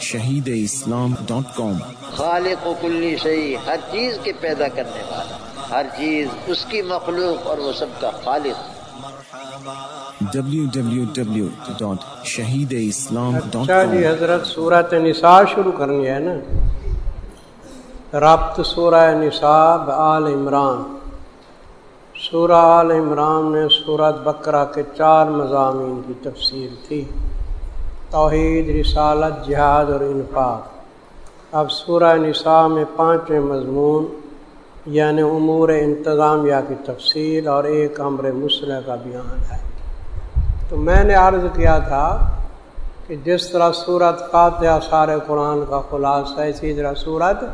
شہید اسلام ڈاٹ کام خالق و کلی شہی ہر چیز کے پیدا کرنے والا ہر چیز اس کی مخلوق اور وہ سب کا خالق۔ www.shahideislam.com اچھا جی حضرت صورت نساء شروع کرنی ہے نا۔ ربط سورہ نصاب آل عمران۔ سورہ آل عمران نے صورت بکرا کے چار مضامین کی تفصیل تھی۔ توحید، رسالت، جہاد اور انفاق۔ اب سورہ نساء میں پانچویں مضمون یعنی امور انتظامیہ کی تفصیل اور ایک امر مسلح کا بیان ہے۔ تو میں نے عرض کیا تھا کہ جس طرح صورت فاتحہ سارے قرآن کا خلاصہ ہے، اسی طرح صورت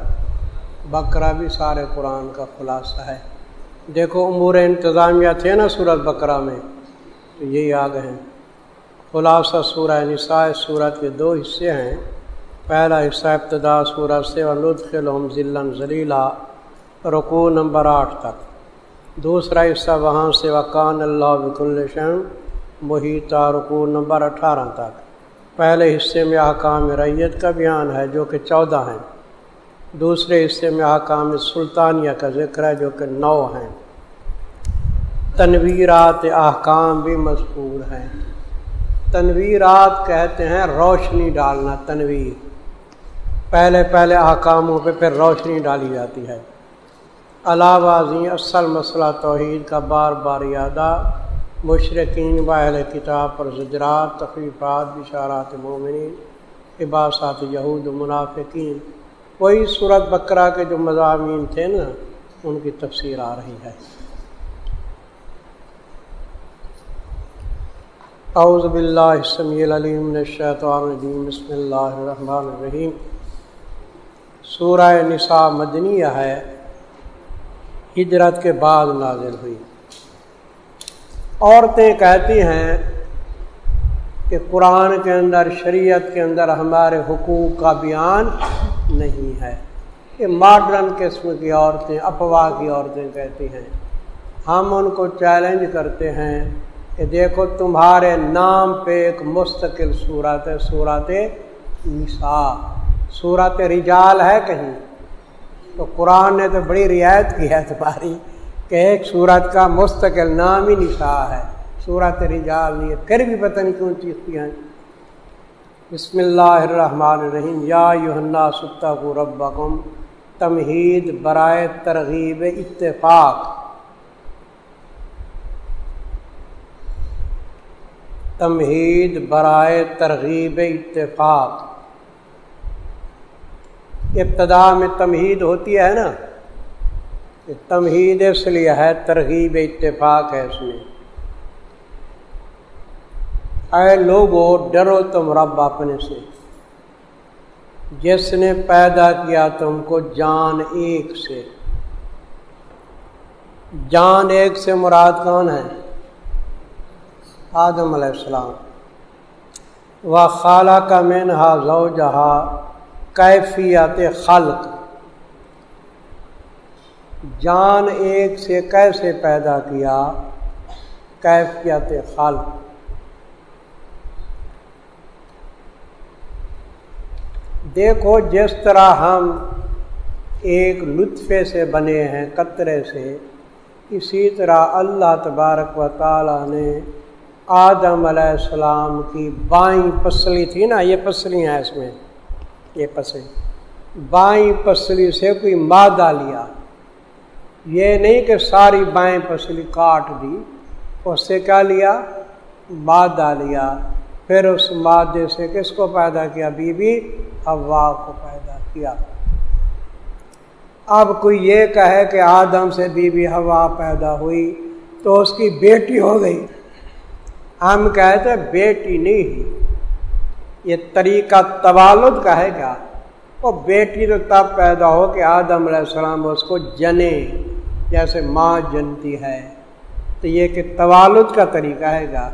بکرا بھی سارے قرآن کا خلاصہ ہے۔ دیکھو، امور انتظامیہ تھے نا صورت بکرا میں، تو یہی آ گئے ہیں۔ خلاصہ سورہ نساء صورت کے دو حصے ہیں۔ پہلا حصہ ابتدا سورت سے اور لطف الحم ذلن ذلیلہ رقو نمبر آٹھ تک۔ دوسرا حصہ وہاں سے، وقان اللہ بک الشم محیطہ رقو نمبر اٹھارہ تک۔ پہلے حصے میں احکام ریت کا بیان ہے، جو کہ چودہ ہیں۔ دوسرے حصے میں احکام سلطانیہ کا ذکر ہے، جو کہ نو ہیں۔ تنویرات احکام بھی مذکور ہیں۔ تنویرات کہتے ہیں، روشنی ڈالنا، تنویر۔ پہلے پہلے احکاموں پہ پھر روشنی ڈالی جاتی ہے۔ علاوہ ازیں اصل مسئلہ توحید کا بار بار یادہ، مشرقین باہل کتاب پر زجرات تخریفات بشارات مومنین، عباسات یہود منافقین۔ وہی صورت بکرا کے جو مضامین تھے نا، ان کی تفسیر آ رہی ہے۔ اعوذ باللہ السمیع العلیم من الشیطان الرجیم، بسم اللہ الرحمن الرحیم۔ سورہ نساء مدنیہ ہے، ہجرت کے بعد نازل ہوئی۔ عورتیں کہتی ہیں کہ قرآن کے اندر، شریعت کے اندر ہمارے حقوق کا بیان نہیں ہے۔ کہ ماڈرن قسم کی عورتیں افواہ کی عورتیں کہتی ہیں۔ ہم ان کو چیلنج کرتے ہیں کہ دیکھو تمہارے نام پہ ایک مستقل صورت ہے، صورت نساء۔ صورت رجال ہے کہیں۔ تو قرآن نے تو بڑی رعایت کی ہے تمہاری کہ ایک صورت کا مستقل نام ہی نساء ہے۔ صورت رجال نہیں ہے، پھر بھی پتہ نہیں کیوں چیزیں ہیں۔ بسم اللہ الرحمن الرحیم۔ یا یوحنا ستا کو ربکم۔ تمہید برائے ترغیب، اتفاق۔ تمہید برائے ترغیب اتفاق۔ ابتدا میں تمہید ہوتی ہے نا؟ تمہید اس لیے ہے، ترغیب اتفاق ہے اس میں۔ اے لوگو، ڈرو تم رب اپنے سے۔ جس نے پیدا کیا تم کو جان ایک سے۔ جان ایک سے مراد کون ہے؟ آدم علیہ السلام۔ و خالہ کا مینہا ذو جہا کیفیت خلق۔ جان ایک سے کیسے پیدا کیا؟ کیفیت خلق۔ دیکھو جس طرح ہم ایک لطفے سے بنے ہیں، قطرے سے، اسی طرح اللہ تبارک و تعالیٰ نے آدم علیہ السلام کی بائیں پسلی تھی نا، یہ پسلی ہیں اس میں، یہ پسلی۔ بائیں پسلی سے کوئی مادہ لیا۔ یہ نہیں کہ ساری بائیں پسلی کاٹ دی، اس سے کیا لیا؟ مادہ لیا۔ پھر اس مادے سے کس کو پیدا کیا؟ بی بی ہوا کو پیدا کیا۔ اب کوئی یہ کہے کہ آدم سے بی بی ہوا پیدا ہوئی تو اس کی بیٹی ہو گئی۔ ہم کہتے بیٹی نہیں۔ یہ طریقہ توالد کا ہے کیا؟ وہ بیٹی تو تب پیدا ہو کہ آدم علیہ السلام اس کو جنے، جیسے ماں جنتی ہے۔ تو یہ کہ توالد کا طریقہ ہے گا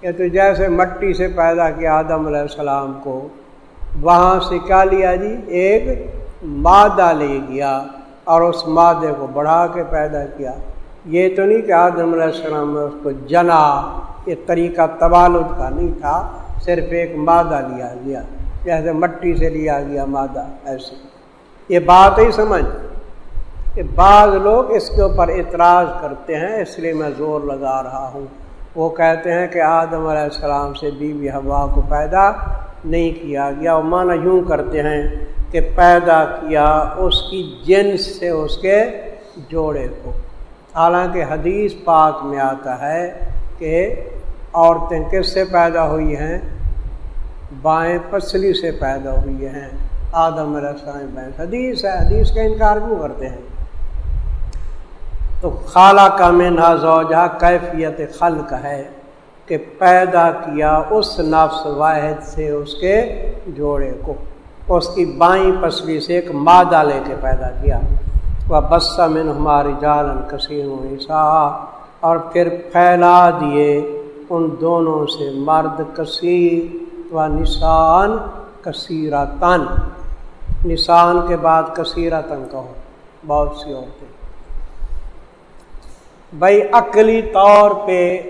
کہ تو جیسے مٹی سے پیدا کیا آدم علیہ السلام کو، وہاں سے کیا لیا جی؟ ایک مادہ لے گیا اور اس مادے کو بڑھا کے پیدا کیا۔ یہ تو نہیں کہ آدم علیہ السلام نے اس کو جنا یہ طریقہ توالد کا نہیں تھا، صرف ایک مادہ لیا لیا جیسے مٹی سے لیا گیا مادہ، ایسے۔ یہ بات ہی سمجھ۔ کہ بعض لوگ اس کے اوپر اعتراض کرتے ہیں، اس لیے میں زور لگا رہا ہوں۔ وہ کہتے ہیں کہ آدم علیہ السلام سے بیوی بی ہوا کو پیدا نہیں کیا گیا۔ وہ مانا یوں کرتے ہیں کہ پیدا کیا اس کی جنس سے اس کے جوڑے کو۔ حالانکہ حدیث پاک میں آتا ہے کہ عورتیں کس سے پیدا ہوئی ہیں؟ بائیں پسلی سے پیدا ہوئی ہیں۔ آدم علیہ السلام بائیں حدیث ہے، حدیث کا انکار کیوں کرتے ہیں؟ تو خالہ کا میں نازوجہ ہاں، کیفیت خلق ہے کہ پیدا کیا اس نفس واحد سے اس کے جوڑے کو۔ اس کی بائیں پسلی سے ایک مادہ لے کے پیدا کیا۔ وہ بسا من ہماری جالن کثیر عیسا اور پھر پھیلا دیے ان دونوں سے مرد کثیر و نسان کثیرہ تن نسان کے بعد کثیرہ تن کہو، بہت سی عورتیں۔ بھائی عقلی طور پہ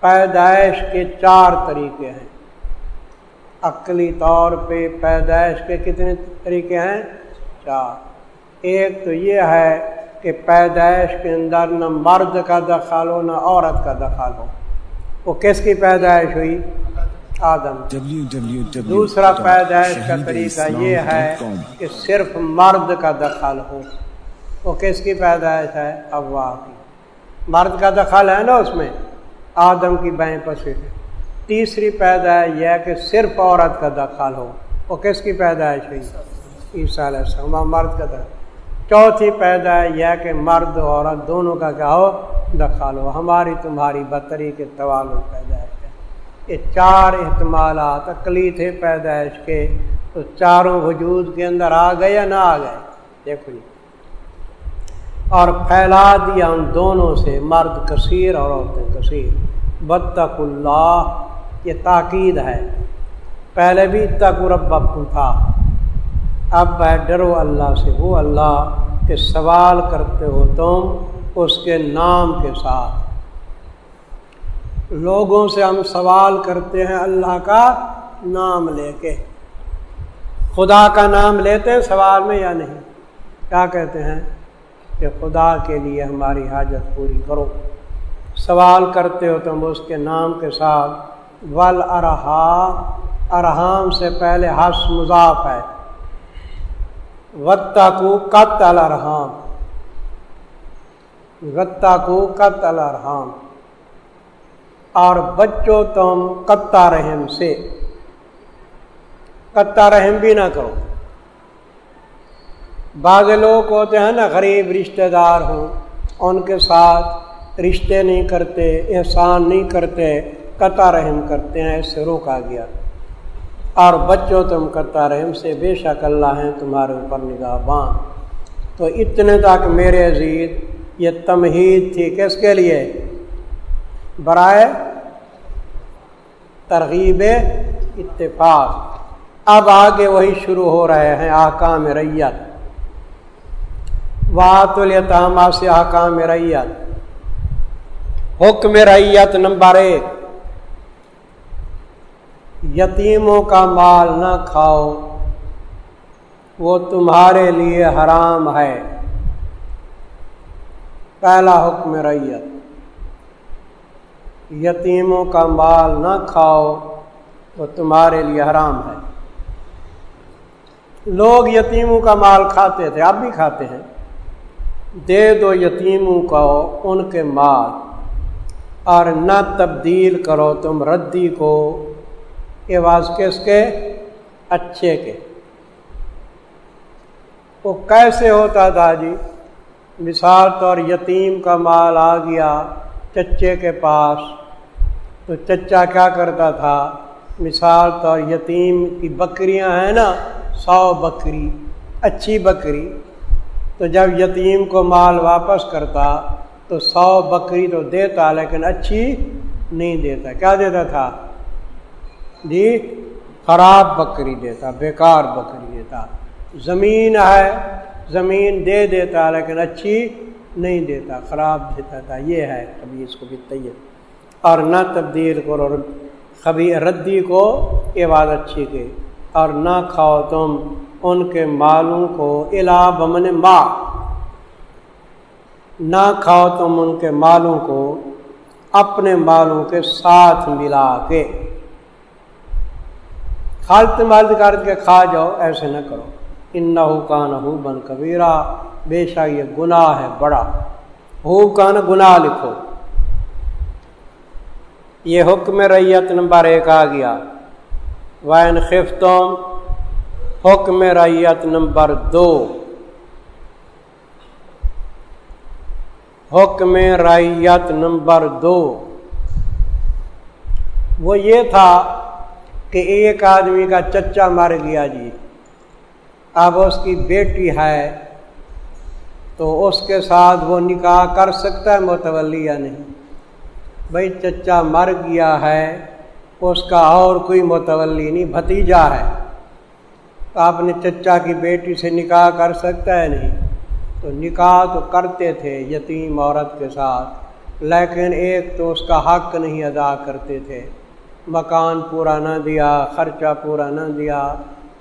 پیدائش کے چار طریقے ہیں۔ عقلی طور پہ پیدائش کے کتنے طریقے ہیں؟ چار۔ ایک تو یہ ہے کہ پیدائش کے اندر نہ مرد کا دخل ہو نہ عورت کا دخل ہو۔ وہ کس کی پیدائش ہوئی؟ آدم۔ دوسرا پیدائش کا طریقہ یہ ہے کہ صرف مرد کا دخل ہو۔ وہ کس کی پیدائش ہے؟ افواہ کی۔ مرد کا دخل ہے نا اس میں آدم کی بائیں پسی تیسری پیدائش یہ ہے کہ صرف عورت کا دخل ہو۔ وہ کس کی پیدائش ہوئی؟ عیسیٰ علیہ السلام مرد کا دخل۔ چوتھی پیدا ہے یہ کہ مرد عورت دونوں کا کیا ہو؟ دخل ہو۔ ہماری تمہاری بطری کے توال پیدائش ہے۔ یہ چار احتمالات اقلی تھے پیدائش کے تو چاروں وجود کے اندر آ گئے یا نہ آ گئے؟ دیکھو جی۔ اور پھیلا دیا ان دونوں سے مرد کثیر اور عورتیں کثیر۔ بدتق اللہ، یہ تاکید ہے۔ پہلے بھی تک رب تھا۔ اب ہے ڈرو اللہ سے، وہ اللہ کہ سوال کرتے ہو تم اس کے نام کے ساتھ۔ لوگوں سے ہم سوال کرتے ہیں اللہ کا نام لے کے۔ خدا کا نام لیتے ہیں سوال میں یا نہیں؟ کیا کہتے ہیں؟ کہ خدا کے لیے ہماری حاجت پوری کرو۔ سوال کرتے ہو تم اس کے نام کے ساتھ۔ ول ارحا ارحام سے پہلے ہس مضاف ہے۔ غتا کو قط الرحام غتا کو قط الرحام اور بچوں تم قطع رحم سے۔ قطع رحم بھی نہ کرو۔ بعض لوگ ہوتے ہیں نا، غریب رشتہ دار ہوں، ان کے ساتھ رشتے نہیں کرتے، احسان نہیں کرتے، قطع رحم کرتے ہیں، اس سے روکا گیا۔ اور بچوں تم کرتا رحم سے بے شک اللہ ہیں، تمہارے اوپر نگاہ بان۔ تو اتنے تک میرے عزیز، یہ تمہید تھی کس کے لیے؟ برائے ترغیب اتفاق۔ اب آگے وہی شروع ہو رہے ہیں آکام ریت وات التامہ سے آکام ریت حکم ریت نمبر ایک۔ یتیموں کا مال نہ کھاؤ، وہ تمہارے لیے حرام ہے۔ پہلا حکم ریت۔ یتیموں کا مال نہ کھاؤ، وہ تمہارے لیے حرام ہے۔ لوگ یتیموں کا مال کھاتے تھے اب بھی کھاتے ہیں۔ دے دو یتیموں کو ان کے مال، اور نہ تبدیل کرو تم ردی کو۔ یہ کس کے اچھے کے۔ وہ کیسے ہوتا تھا جی؟ مثال طور یتیم کا مال آ گیا چچے کے پاس، تو چچا کیا کرتا تھا؟ مثال طور یتیم کی بکریاں ہیں نا، سو بکری، اچھی بکری۔ تو جب یتیم کو مال واپس کرتا، تو سو بکری تو دیتا لیکن اچھی نہیں دیتا۔ کیا دیتا تھا؟ جی خراب بکری دیتا، بیکار بکری دیتا۔ زمین ہے، زمین دے دیتا، لیکن اچھی نہیں دیتا، خراب دیتا تھا۔ یہ ہے کبھی اس کو بھی طیب اور نہ تبدیل کرو، کبھی ردی کو یہ بات اچھی کے اور نہ کھاؤ تم ان کے مالوں کو الا بمن ماں نہ کھاؤ تم ان کے مالوں کو، اپنے مالوں کے ساتھ ملا کے۔ خالت مالد کر کے کھا جاؤ، ایسے نہ کرو۔ ان نہ کا نہ بن کبیرا، بے شک یہ گناہ ہے بڑا۔ ہو کا نہ گناہ لکھو۔ یہ حکم ریت نمبر ایک آ گیا۔ وائن خفتوم حکم ریت نمبر دو۔ حکم ریت نمبر دو۔ وہ یہ تھا کہ ایک آدمی کا چچا مر گیا جی۔ اب اس کی بیٹی ہے تو اس کے ساتھ وہ نکاح کر سکتا ہے متولی یا نہیں۔ بھائی چچا مر گیا ہے، اس کا اور کوئی متولی نہیں، بھتیجا ہے۔ آپ نے چچا کی بیٹی سے نکاح کر سکتا ہے نہیں؟ تو نکاح تو کرتے تھے یتیم عورت کے ساتھ، لیکن ایک تو اس کا حق نہیں ادا کرتے تھے۔ مکان پورا نہ دیا، خرچہ پورا نہ دیا،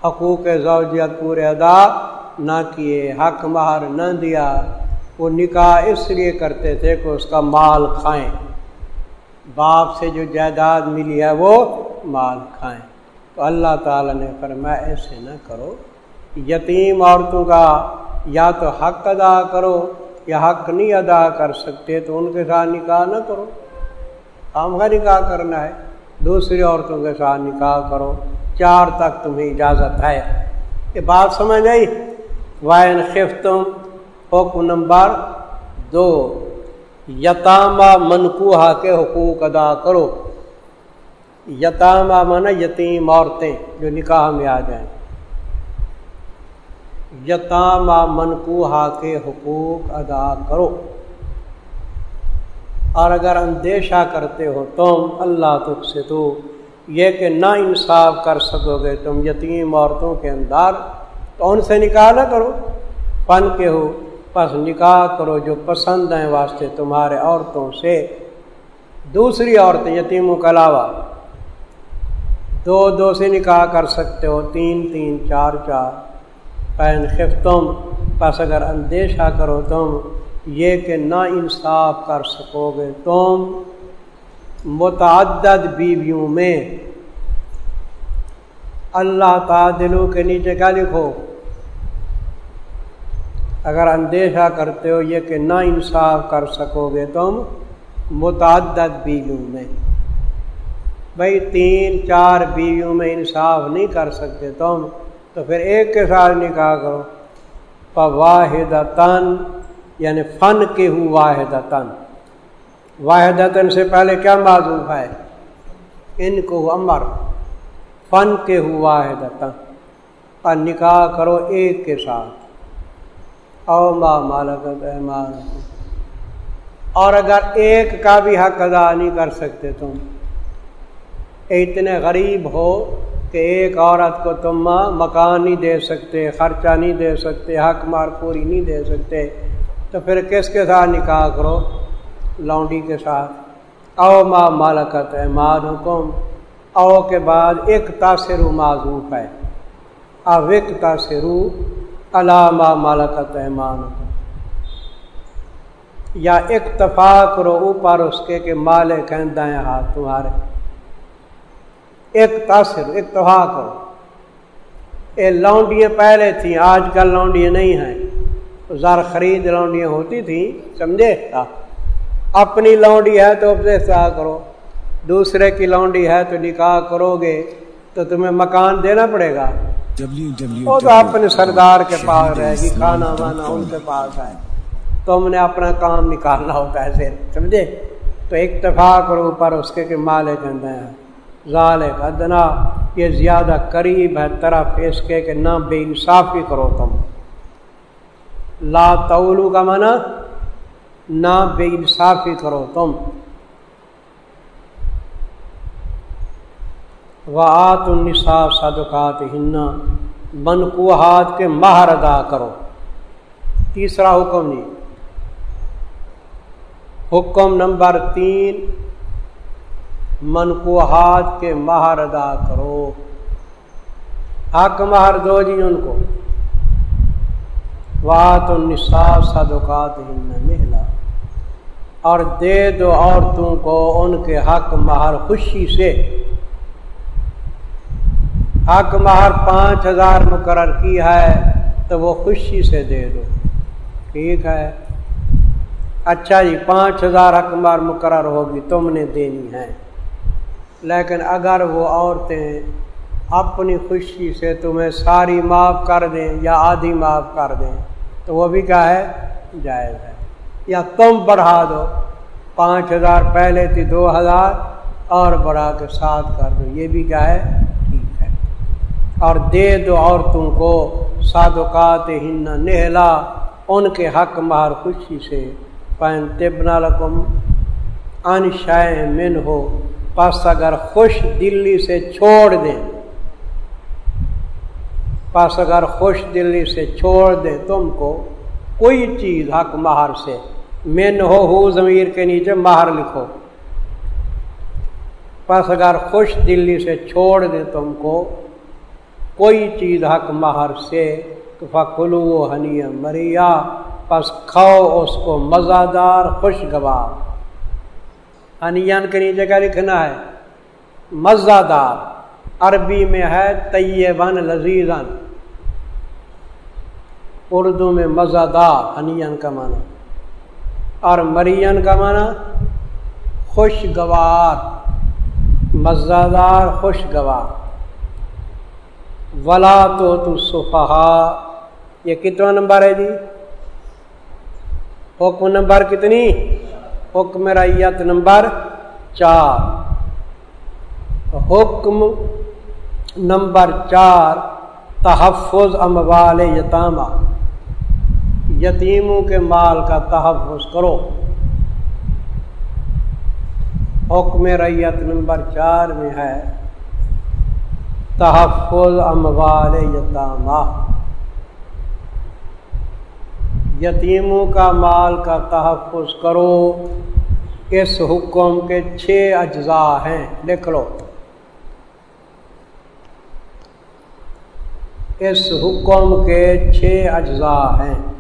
حقوق زوجیت پورے ادا نہ کیے، حق مہر نہ دیا۔ وہ نکاح اس لیے کرتے تھے کہ اس کا مال کھائیں۔ باپ سے جو جائیداد ملی ہے وہ مال کھائیں۔ تو اللہ تعالیٰ نے فرمایا، ایسے نہ کرو۔ یتیم عورتوں کا یا تو حق ادا کرو یا حق نہیں ادا کر سکتے تو ان کے ساتھ نکاح نہ کرو۔ ہم کا نکاح کرنا ہے۔ دوسری عورتوں کے ساتھ نکاح کرو۔ چار تک تمہیں اجازت ہے۔ یہ بات سمجھ آئی؟ وائن خفتم، حکم نمبر دو، یتامہ منقوہ کے حقوق ادا کرو۔ یتامہ من یتیم عورتیں جو نکاح میں آ جائیں۔ یتامہ منقوہ کے حقوق ادا کرو۔ اور اگر اندیشہ کرتے ہو تم اللہ تک سے تو یہ کہ نہ انصاف کر سکو گے تم یتیم عورتوں کے اندر، تو ان سے نکاح نہ کرو، پن کے ہو، پس نکاح کرو جو پسند ہیں واسطے تمہارے عورتوں سے۔ دوسری عورتیں یتیموں کے علاوہ دو دو سے نکاح کر سکتے ہو، تین تین، چار چار، پین خفتم پس اگر اندیشہ کرو تم یہ کہ نہ انصاف کر سکو گے۔ تم متعدد بیویوں میں اللہ تعدلوں کے نیچے کیا لکھو؟ اگر اندیشہ کرتے ہو یہ کہ نہ انصاف کر سکو گے تم متعدد بیویوں میں۔ بھائی تین چار بیویوں میں انصاف نہیں کر سکتے تم، تو پھر ایک کے ساتھ نکاح کرو۔ واحد تن یعنی فن کے ہو واحد تن واحد تن سے پہلے کیا معذوف ہے؟ ان کو امر۔ فن کے ہو واحد تن اور نکاح کرو ایک کے ساتھ۔ او ما مالکت ایمان اور اگر ایک کا بھی حق ادا نہیں کر سکتے تم، اتنے غریب ہو کہ ایک عورت کو تم مکان نہیں دے سکتے، خرچہ نہیں دے سکتے، حق مار پوری نہیں دے سکتے۔ تو پھر کس کے ساتھ نکاح کرو؟ لونڈی کے ساتھ۔ او ما مالکت ایمان حکم او کے بعد ایک تاثر معذوف ہے۔ اوک تاثر علامہ مالکت ایمان یا اکتفاق کرو اوپر اس کے کہ مالک ہیں دائیں ہاتھ تمہارے۔ ایک تاثر اتفاق کرو۔ یہ لونڈیاں پہلے تھیں، آج کل لونڈیاں نہیں ہیں۔ زر خرید لونڈیاں ہوتی تھیں سمجھے؟ اپنی لونڈی ہے تو اپنے سے کرو۔ دوسرے کی لونڈی ہے تو نکاح کرو گے تو تمہیں مکان دینا پڑے گا۔ وہ تو اپنے سردار کے پاس رہے گی کھانا وانا ان کے پاس ہے۔ تم نے اپنا کام نکالنا ہوتا ہے سمجھے؟ تو اتفاق اور اوپر اس کے کہ مالے کہتے ہیں ظال ادنا یہ زیادہ قریب ہے طرف اس کے کہ نہ بے انصافی کرو تم۔ لا تولو کا منع نہ بے انصافی کرو تم۔ وعت النصاب صدقات ہننا منقوحات کے مہر ادا کرو۔ تیسرا حکم جی۔ حکم نمبر تین منقوحات کے مہر ادا کرو۔ حق مہر دو جی ان کو۔ وات النصاب صدقات نہلا اور دے دو عورتوں کو ان کے حق مہر خوشی سے۔ حق مہر پانچ ہزار مقرر کی ہے، تو وہ خوشی سے دے دو۔ ٹھیک ہے۔ اچھا جی پانچ ہزار حق مہر مقرر ہوگی، تم نے دینی ہے۔ لیکن اگر وہ عورتیں اپنی خوشی سے تمہیں ساری معاف کر دیں یا آدھی معاف کر دیں تو وہ بھی کیا ہے، جائز ہے۔ یا تم بڑھا دو، پانچ ہزار پہلے تھی، دو ہزار، اور بڑھا کے ساتھ کر دو۔ یہ بھی کیا ہے، ٹھیک ہے۔ اور دے دو عورتوں کو، صادقات ہن نہلا، ان کے حق مہر خوشی سے۔ پین تبنا رقم ان شائع من ہو پس اگر خوش دلی سے چھوڑ دیں پس اگر خوش دلی سے چھوڑ دیں تم کو، کوئی چیز حق مہر سے۔ من ہو ہو ضمیر کے نیچے مہر لکھو۔ پس اگر خوش دلی سے چھوڑ دیں تم کو، کوئی چیز حق مہر سے۔ تو فکلو ہنی مریا پس کھاؤ اس کو مزہ خوشگوار۔ ہنیان کے نیچے کا لکھنا ہے؟ مزہ دار عربی میں ہے طیبن لذیذن اردو میں مزہ دار ہنیان کا معنی۔ اور مرین کا معنی خوشگوار مزہ دار خوشگوار۔ ولا تو تو صفحا یہ کتنا نمبر ہے جی؟ حکم نمبر کتنی؟ حکم ریت نمبر چار۔ حکم نمبر چار، تحفظ اموال یتامہ۔ یتیموں کے مال کا تحفظ کرو۔ حکم ریت نمبر چار میں ہے، تحفظ اموال یتامہ۔ یتیموں کا مال کا تحفظ کرو، اس حکم کے چھ اجزاء ہیں، لکھ لو۔ اس حکم کے چھ اجزاء ہیں۔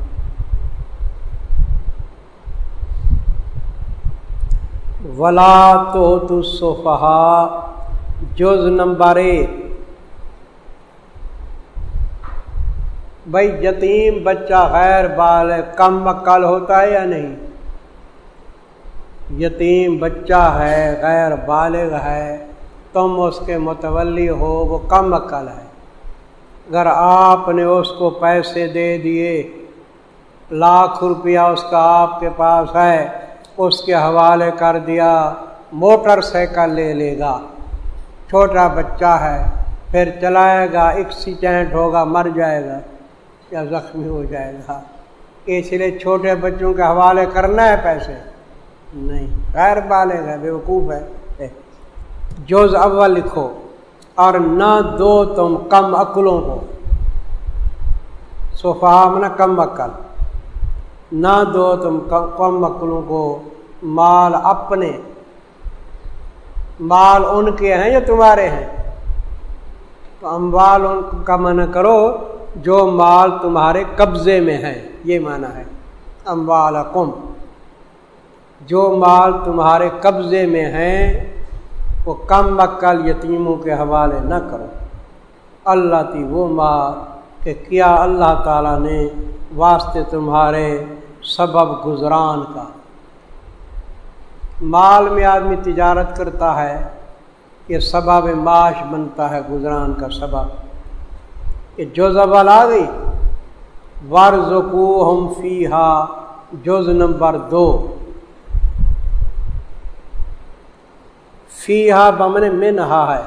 ولا تو تصفہ جز نمبر ایک۔ بھائی، یتیم بچہ غیر بال کم مکل ہوتا ہے یا نہیں؟ یتیم بچہ ہے، غیر بالغ ہے، تم اس کے متولی ہو، وہ کم عقل ہے۔ اگر آپ نے اس کو پیسے دے دیے، لاکھ روپیہ اس کا آپ کے پاس ہے اس کے حوالے کر دیا، موٹر سائیکل لے لے گا۔ چھوٹا بچہ ہے، پھر چلائے گا ایکسیڈینٹ ہوگا، مر جائے گا یا زخمی ہو جائے گا۔ اس لیے چھوٹے بچوں کے حوالے کرنا ہے پیسے۔ نہیں، غیر بالغ ہے، بیوقوف ہے۔ جوز اول لکھو، اور نہ دو تم کم عقلوں کو۔ صفام نہ کم عقل۔ نہ دو تم کم عقلوں کو مال اپنے مال ان کے ہیں یا تمہارے ہیں؟ تو اموال ان کا منع کرو جو مال تمہارے قبضے میں ہے۔ یہ معنی ہے۔ اموال کم جو مال تمہارے قبضے میں ہیں وہ کم مکل یتیموں کے حوالے نہ کرو۔ اللہ تی وہ مال کہ کیا اللہ تعالیٰ نے واسطے تمہارے سبب گزران کا۔ مال میں آدمی تجارت کرتا ہے، یہ سبب معاش بنتا ہے، گزران کا سبب۔ کہ جو زبل آ گئی۔ ورژو ہم فی ہا جز نمبر دو۔ فی ہا بمن منہا ہے۔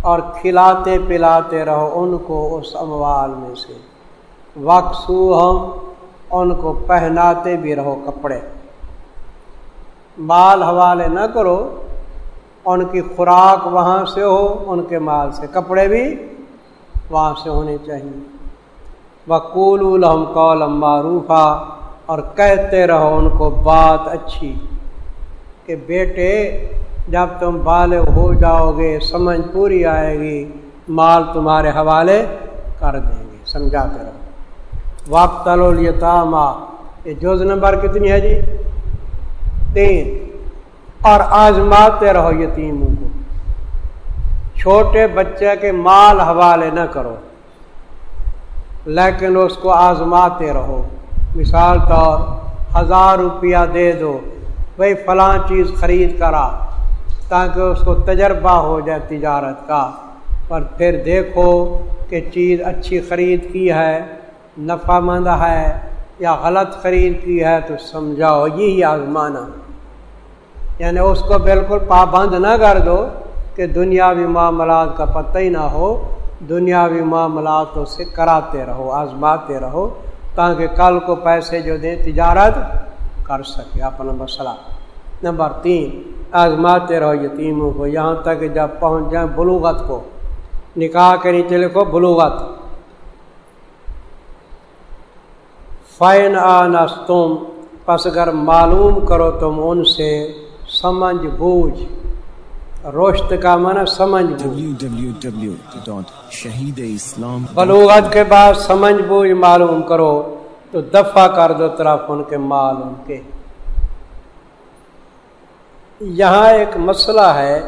اور کھلاتے پلاتے رہو ان کو اس اموال میں سے۔ وقسو ہم ان کو پہناتے بھی رہو کپڑے۔ مال حوالے نہ کرو، ان کی خوراک وہاں سے ہو، ان کے مال سے کپڑے بھی وہاں سے ہونے چاہیے۔ وقول الحم قول معروفہ اور کہتے رہو ان کو بات اچھی کہ بیٹے، جب تم بالغ ہو جاؤ گے، سمجھ پوری آئے گی، مال تمہارے حوالے کر دیں گے، سمجھاتے رہو۔ وقت التام یہ جوز نمبر کتنی ہے جی؟ تین۔ اور آزماتے رہو یتیموں کو۔ چھوٹے بچے کے مال حوالے نہ کرو۔ لیکن اس کو آزماتے رہو۔ مثال طور، ہزار روپیہ دے دو۔ بھائی فلاں چیز خرید کرا تاکہ اس کو تجربہ ہو جائے تجارت کا۔ پر پھر دیکھو کہ چیز اچھی خرید کی ہے۔ نفع مند ہے یا غلط خرید کی ہے تو سمجھاؤ، یہی آزمانا۔ یعنی اس کو بالکل پابند نہ کر دو کہ دنیاوی معاملات کا پتہ ہی نہ ہو۔ دنیاوی معاملات سے کراتے رہو، آزماتے رہو تاکہ کل کو پیسے جو دیں تجارت کر سکے۔ اپنا مسئلہ۔ نمبر تین، آزماتے رہو یتیموں کو۔ یہاں تک جب پہنچ جائیں بلوغت کو۔ نکاح کے نیچے لکھو بلوغت۔ فائن آنس تم پس اگر معلوم کرو تم ان سے سمجھ بوجھ۔ روشت کا من سمجھ بلوغت کے بعد سمجھ بوجھ معلوم کرو تو دفع کر دو طرف ان کے مال ان کے۔ یہاں ایک مسئلہ ہے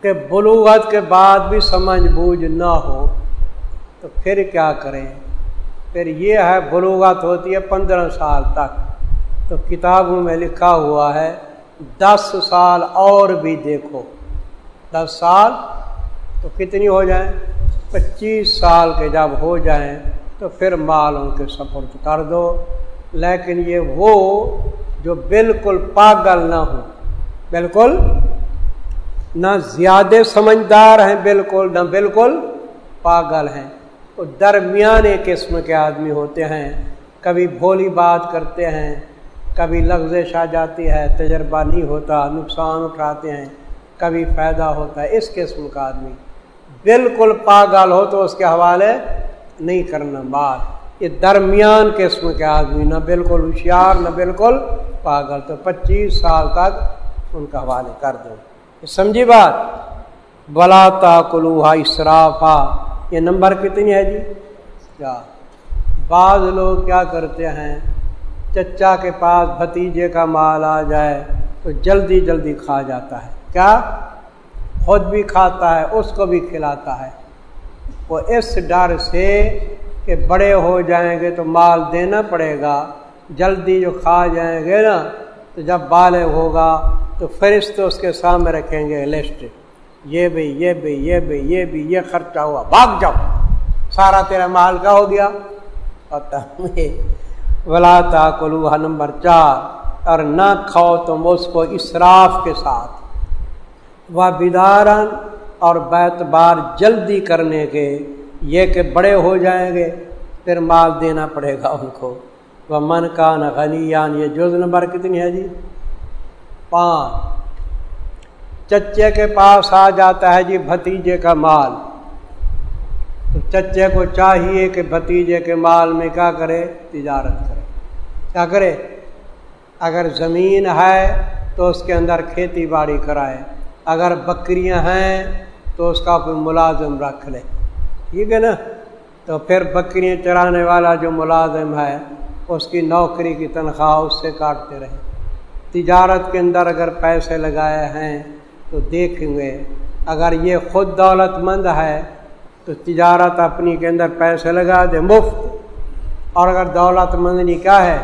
کہ بلوغت کے بعد بھی سمجھ بوجھ نہ ہو تو پھر کیا کریں؟ پھر یہ ہے بلوغت ہوتی ہے پندرہ سال تک۔ تو کتابوں میں لکھا ہوا ہے، دس سال اور بھی دیکھو۔ دس سال تو کتنی ہو جائیں؟ پچیس سال کے جب ہو جائیں تو پھر مال ان کے سپورٹ کر دو۔ لیکن یہ وہ جو بالکل پاگل نہ ہو، بالکل نہ زیادہ سمجھدار ہیں، بالکل نہ بالکل پاگل ہیں۔ وہ درمیانے قسم کے آدمی ہوتے ہیں، کبھی بھولی بات کرتے ہیں، کبھی لفزش آ جاتی ہے، تجربہ نہیں ہوتا، نقصان اٹھاتے ہیں، کبھی فائدہ ہوتا ہے، اس قسم کا آدمی۔ بالکل پاگل ہو تو اس کے حوالے نہیں کرنا بات۔ یہ درمیان قسم کے آدمی، نہ بالکل ہوشیار، نہ بالکل پاگل۔ تو پچیس سال تک ان کا حوالے کر دو۔ سمجھی بات؟ بلا تا کلوہا اسرافا یہ نمبر کتنی ہے جی؟ کیا؟ بعض لوگ کیا کرتے ہیں، چچا کے پاس بھتیجے کا مال آ جائے تو جلدی جلدی کھا جاتا ہے۔ کیا؟ خود بھی کھاتا ہے، اس کو بھی کھلاتا ہے۔ وہ اس ڈر سے کہ بڑے ہو جائیں گے تو مال دینا پڑے گا، جلدی جو کھا جائیں گے نا، تو جب بالغ ہوگا تو فرشتے اس کے سامنے رکھیں گے، لسٹ۔ یہ بھی یہ بھی یہ بھی یہ بھی، یہ خرچہ ہوا، بھاگ جاؤ۔ سارا تیرا مال کا ہو گیا؟ ولا کلوہ نمبر چار۔ اور نہ کھاؤ تم اس کو اسراف کے ساتھ۔ وہ بیدارن اور بیت بار جلدی کرنے کے، یہ کہ بڑے ہو جائیں گے، پھر مال دینا پڑے گا ان کو۔ وہ من کا نہ غنی یہ جز نمبر کتنی ہے جی؟ پانچ۔ چچے کے پاس آ جاتا ہے جی بھتیجے کا مال۔ تو چچے کو چاہیے کہ بھتیجے کے مال میں کیا کرے؟ تجارت کرے۔ کیا کرے؟ اگر زمین ہے تو اس کے اندر کھیتی باڑی کرائے۔ اگر بکریاں ہیں تو اس کا کوئی ملازم رکھ لے۔ ٹھیک ہے نا؟ تو پھر بکریاں چرانے والا جو ملازم ہے، اس کی نوکری کی تنخواہ اس سے کاٹتے رہے۔ تجارت کے اندر اگر پیسے لگائے ہیں تو دیکھیں گے۔ اگر یہ خود دولت مند ہے تو تجارت اپنی کے اندر پیسے لگا دے، مفت۔ اور اگر دولت مند نہیں کیا ہے،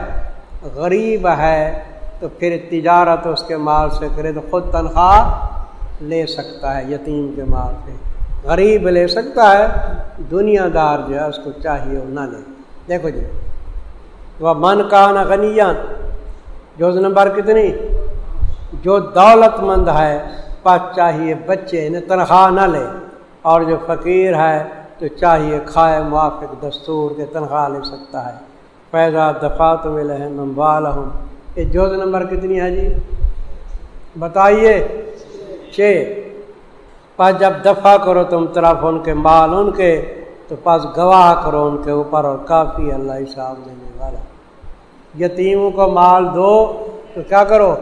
غریب ہے، تو پھر تجارت اس کے مال سے کرے تو خود تنخواہ لے سکتا ہے، یتیم کے مال سے۔ غریب لے سکتا ہے، دنیا دار جو ہے اس کو چاہیے وہ نہ لے۔ دیکھو جی وہ من کا نہ غنیان جو نمبر کتنی؟ جو دولت مند ہے پاس چاہیے بچے انہیں تنخواہ نہ لے۔ اور جو فقیر ہے تو چاہیے کھائے موافق دستور کے تنخواہ لے سکتا ہے۔ پیدا دفات میں لہم امبال ہوں یہ جوز نمبر کتنی ہے جی؟ بتائیے۔ چھ۔ پاس جب دفاع کرو تم طرف ان کے مال ان کے، تو پاس گواہ کرو ان کے اوپر اور کافی اللہ حساب لینے والا۔ یتیموں کو مال دو تو کیا کرو؟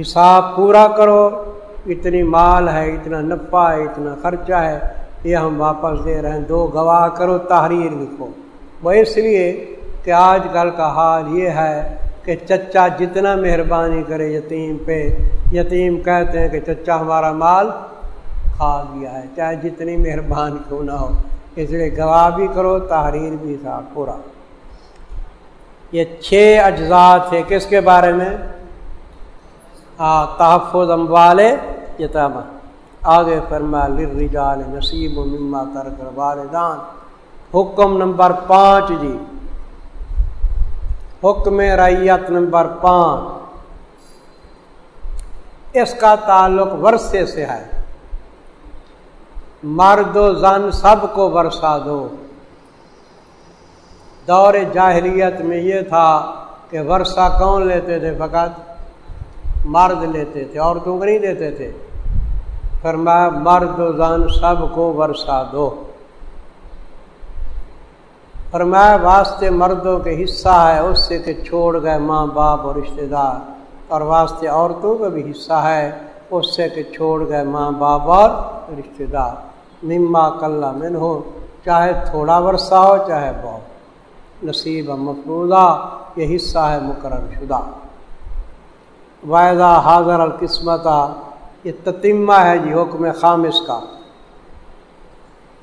حساب پورا کرو، اتنی مال ہے، اتنا نفع ہے، اتنا خرچہ ہے، یہ ہم واپس دے رہے ہیں۔ دو گواہ کرو، تحریر لکھو۔ وہ اس لیے کہ آج کل کا حال یہ ہے کہ چچا جتنا مہربانی کرے یتیم پہ۔ یتیم کہتے ہیں کہ چچا ہمارا مال کھا گیا ہے، چاہے جتنی مہربانی کیوں نہ ہو۔ اس لیے گواہ بھی کرو، تحریر بھی تھا پورا۔ یہ چھ اجزاء تھے، کس کے بارے میں؟ ہاں، تحفظ اموال یتامہ آگے فرما لرجال نصیب و مما کر کر والدان حکم نمبر پانچ جی۔ حکم ریت نمبر پانچ۔ اس کا تعلق ورثے سے ہے۔ مرد و زن سب کو ورثہ دو۔ دور جاہلیت میں یہ تھا کہ ورثہ کون لیتے تھے فقط؟ مرد لیتے تھے عورتوں کو نہیں دیتے تھے؟ فرمایا مرد و زن سب کو ورثہ دو۔ فرمایا واسطے مردوں کے حصہ ہے، اس سے کہ چھوڑ گئے ماں باپ اور رشتہ دار۔ اور واسطے عورتوں کا بھی حصہ ہے، اس سے کہ چھوڑ گئے ماں باپ اور رشتہ دار۔ مما کلّہ من ہو چاہے تھوڑا ورثہ ہو، چاہے بہت۔ نصیب مفروضہ، یہ حصہ ہے مقرر شدہ۔ وائدہ حاضر القسمت یہ تتیمہ ہے جی حکم خامس کا۔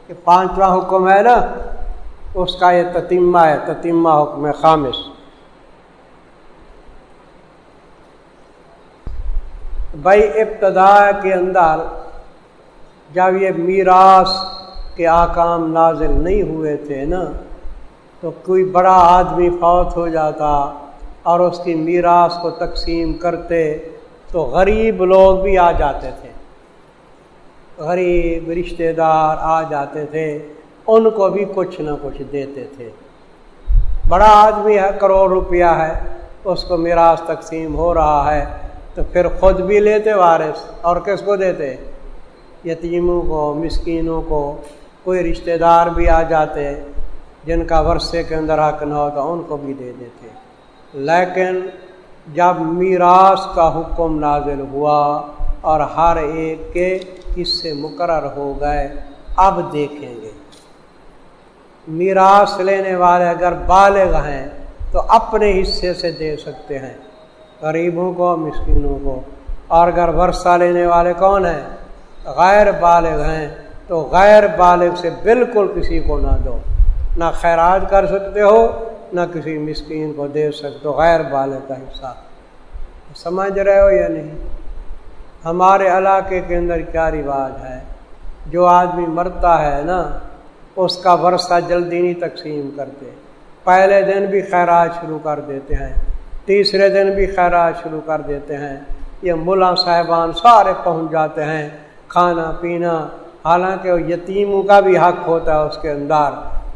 یہ پانچواں حکم ہے نا، اس کا یہ تتیمہ ہے، تتیمہ حکم خامس۔ بھائی ابتدا کے اندر جب یہ میراث کے آکام نازل نہیں ہوئے تھے نا، تو کوئی بڑا آدمی فوت ہو جاتا۔ اور اس کی میراث کو تقسیم کرتے تو غریب لوگ بھی آ جاتے تھے۔ غریب رشتہ دار آ جاتے تھے، ان کو بھی کچھ نہ کچھ دیتے تھے۔ بڑا آدمی ہے، کروڑ روپیہ ہے، اس کو میراث تقسیم ہو رہا ہے، تو پھر خود بھی لیتے وارث، اور کس کو دیتے؟ یتیموں کو، مسکینوں کو۔ کوئی رشتہ دار بھی آ جاتے، جن کا ورثے کے اندر حق نہ ہوتا ان کو بھی دے دیتے۔ لیکن جب میراث کا حکم نازل ہوا اور ہر ایک کے حصے مقرر ہو گئے، اب دیکھیں گے۔ میراث لینے والے اگر بالغ ہیں تو اپنے حصے سے دے سکتے ہیں، غریبوں کو، مسکینوں کو۔ اور اگر ورثہ لینے والے کون ہیں؟ غیر بالغ ہیں، تو غیر بالغ سے بالکل کسی کو نہ دو۔ نہ خیرات کر سکتے ہو نہ کسی مسکین کو دے سکتے ہو، غیر بالغ کا حصہ۔ سمجھ رہے ہو یا نہیں؟ ہمارے علاقے کے اندر کیا رواج ہے؟ جو آدمی مرتا ہے نا، اس کا ورثہ جلدی نہیں تقسیم کرتے۔ پہلے دن بھی خیرات شروع کر دیتے ہیں، تیسرے دن بھی خیرات شروع کر دیتے ہیں۔ یہ ملا صاحبان سارے پہنچ جاتے ہیں، کھانا پینا۔ حالانکہ یتیموں کا بھی حق ہوتا ہے اس کے اندر۔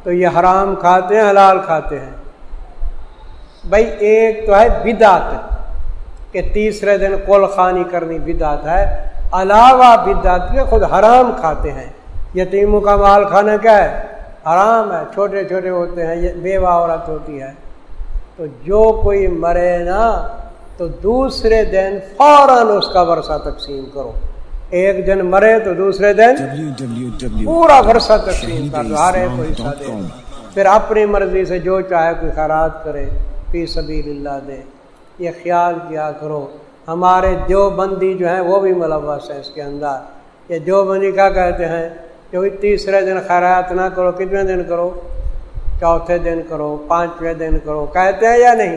تو یہ حرام کھاتے ہیں، حلال کھاتے ہیں۔ بھائی ایک تو ہے بدعت کہ تیسرے دن کول خانی کرنی بدعت ہے علاوہ بدعت کے خود حرام کھاتے ہیں۔ یتیموں کا مال کھانا کیا ہے؟ حرام ہے چھوٹے چھوٹے ہوتے ہیں یہ بیوہ عورت ہوتی ہے۔ تو جو کوئی مرے نا تو دوسرے دن فوراً اس کا ورثہ تقسیم کرو۔ ایک دن مرے تو دوسرے دن پورا ورثہ تقسیم کر دو ہر ایک کو حصہ دے۔ پھر اپنی مرضی سے جو چاہے کوئی خیرات کرے۔ فی سبیل اللہ دے۔ یہ خیال کیا کرو، ہمارے جو بندی جو ہیں وہ بھی ملوث ہے اس کے اندر۔ یہ جو بندی کیا کہتے ہیں؟ کہ تیسرے دن خیرات نہ کرو، کتنے دن کرو؟ چوتھے دن کرو، پانچویں دن کرو، کہتے ہیں یا نہیں؟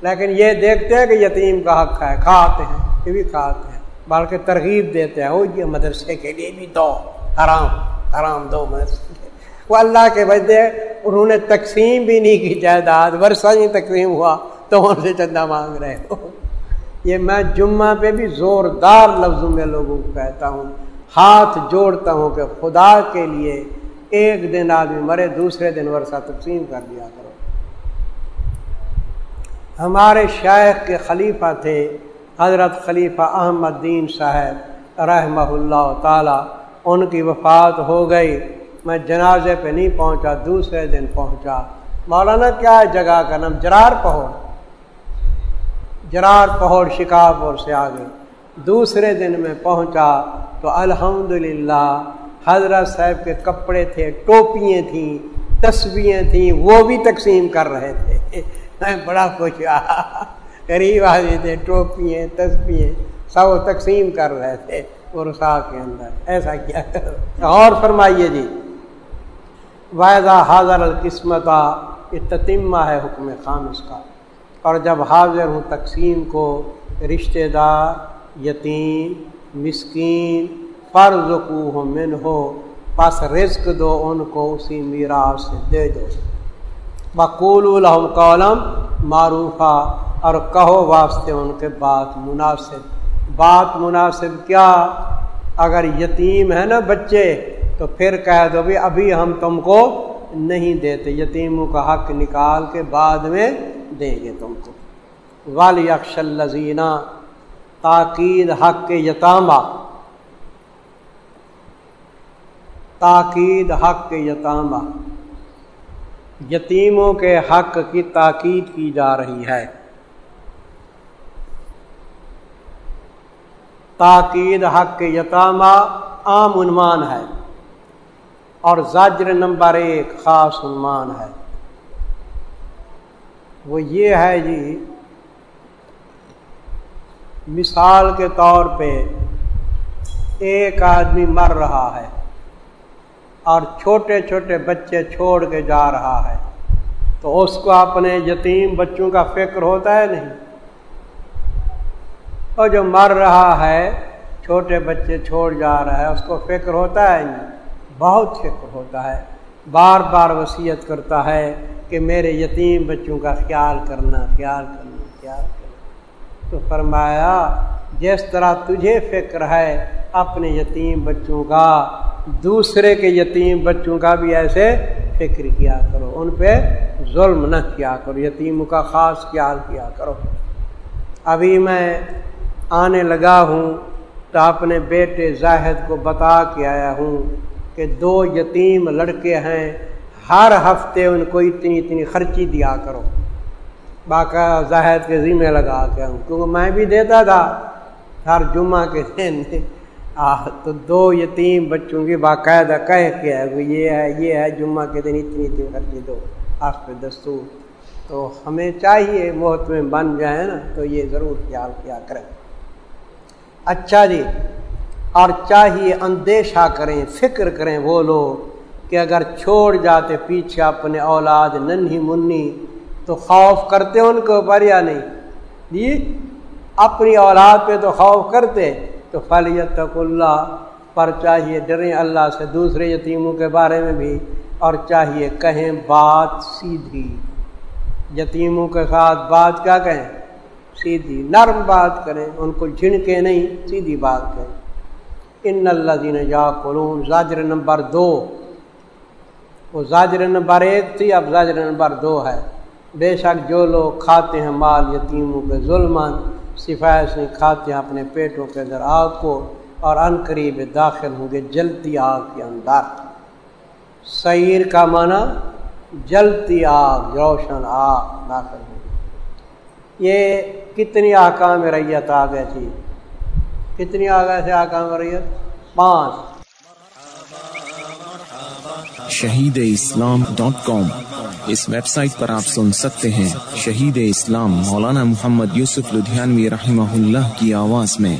لیکن یہ دیکھتے ہیں کہ یتیم کا حق ہے، کھاتے ہیں، یہ بھی کھاتے ہیں۔ بلکہ ترغیب دیتے ہیں، وہ یہ مدرسے کے لیے بھی دو، حرام حرام دو مدرسے وہ اللہ کے بجے انہوں نے تقسیم بھی نہیں کی جائیداد۔ ورثہ نہیں تقسیم ہوا تو ان سے چندہ مانگ رہے ہو۔ یہ میں جمعہ پہ بھی زوردار لفظوں میں لوگوں کو کہتا ہوں۔ ہاتھ جوڑتا ہوں کہ خدا کے لیے ایک دن آدمی مرے، دوسرے دن ورثہ تقسیم کر دیا کرو۔ ہمارے شیخ کے خلیفہ تھے حضرت خلیفہ احمد دین صاحب رحمہ اللہ تعالی۔ ان کی وفات ہو گئی۔ میں جنازے پہ نہیں پہنچا، دوسرے دن پہنچا۔ مولانا، کیا ہے جگہ کا نام؟ جرار پہوڑ۔ جرار پہوڑ شکارپور سے آگے۔ دوسرے دن میں پہنچا تو الحمدللہ، حضرت صاحب کے کپڑے تھے، ٹوپیاں تھیں تصویریں تھیں، وہ بھی تقسیم کر رہے تھے۔ میں بڑا خوش غریب آدمی تھے، ٹوپیاں تصویریں سب تقسیم کر رہے تھے۔ ورسا کے اندر، ایسا کیا؟ اور فرمائیے جی۔ واحدہ حاضر القسمت یہ تتمہ ہے حکم خامس کا۔ اور جب حاضر ہوں تقسیم کو، رشتہ دار، یتیم، مسکین فرض کو ہو من ہو بس رزق دو، ان کو اسی میرا سے دے دو۔ بقول الحم کالم معروفہ اور کہو واسطے ان کے بات مناسب۔ بات مناسب کیا؟ اگر یتیم ہے نا بچے تو پھر کہہ دو بھی ابھی ہم تم کو نہیں دیتے، یتیموں کا حق نکال کے بعد میں دیں گے تم کو۔ والی اکشل تاکید حق کے یتامہ۔ تاکید حق کے یتامہ۔ یتیموں کے حق کی تاکید کی جا رہی ہے۔ تاکید حق یتامہ عام عنوان ہے۔ اور زاجر نمبر ایک خاص عنوان ہے۔ وہ یہ ہے جی مثال کے طور پہ ایک آدمی مر رہا ہے اور چھوٹے چھوٹے بچے چھوڑ کے جا رہا ہے۔ تو اس کو اپنے یتیم بچوں کا فکر ہوتا ہے نہیں؟ اور جو مر رہا ہے، چھوٹے بچے چھوڑ جا رہا ہے، اس کو فکر ہوتا ہے نہیں؟ بہت فکر ہوتا ہے۔ بار بار وصیت کرتا ہے کہ میرے یتیم بچوں کا خیال کرنا خیال کرنا خیال کرنا۔ تو فرمایا، جس طرح تجھے فکر ہے اپنے یتیم بچوں کا، دوسرے کے یتیم بچوں کا بھی ایسے فکر کیا کرو۔ ان پہ ظلم نہ کیا کرو، یتیموں کا خاص خیال کیا کرو۔ ابھی میں آنے لگا ہوں تو اپنے بیٹے زاہد کو بتا کے آیا ہوں کہ دو یتیم لڑکے ہیں، ہر ہفتے ان کو اتنی اتنی خرچی دیا کرو۔ باقا زاہد کے ذمے لگا کے ہوں کیونکہ میں بھی دیتا تھا۔ ہر جمعہ کے دن تو دو یتیم بچوں کی باقاعدہ کہہ کے ہے یہ ہے یہ ہے، جمعہ کے دن اتنی اتنی خرچی دو۔ آپ پہ دستور۔ تو ہمیں چاہیے محت میں بن جائے نا، تو یہ ضرور خیال کیا کریں۔ اچھا جی اور چاہیے اندیشہ کریں، فکر کریں وہ لوگ کہ اگر چھوڑ جاتے پیچھے اپنے اولاد ننھی منی تو خوف کرتے ان کے اوپر یا نہیں؟ جی اپنی اولاد پہ تو خوف کرتے، تو فلیت اللہ پر چاہیے ڈریں اللہ سے دوسرے یتیموں کے بارے میں بھی، اور چاہیے کہیں بات سیدھی۔ یتیموں کے ساتھ بات کیا کہیں؟ سیدھی نرم بات کریں، ان کو جھنکے نہیں، سیدھی بات کریں ان اللہ دین یا قلون زاجر نمبر دو وہ زاجر نمبر ایک تھی اب زاجر نمبر دو ہے بے شک جو لوگ کھاتے ہیں مال یتیموں کے ظلم سفارش نہیں کھاتے ہیں اپنے پیٹوں کے اندر آگ کو اور ان قریب داخل ہوں گے جلتی آگ کے اندر سعیر کا معنی جلتی آگ روشن آگ داخل ہوں یہ کتنی آکام ریت آ گئے تھی کتنی آ گئے تھے آکام ریت پانچ۔ Shaheed Islam dot com. اس ویب سائٹ پر آپ سن سکتے ہیں شہید اسلام مولانا محمد یوسف لدھیانوی رحمہ اللہ کی آواز میں۔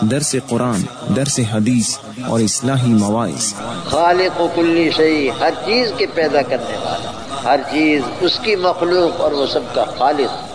درس قرآن درس حدیث اور اصلاحی مواعث۔ خالق و کلی شہی ہر چیز کے پیدا کرنے والا۔ ہر چیز اس کی مخلوق اور وہ سب کا خالق۔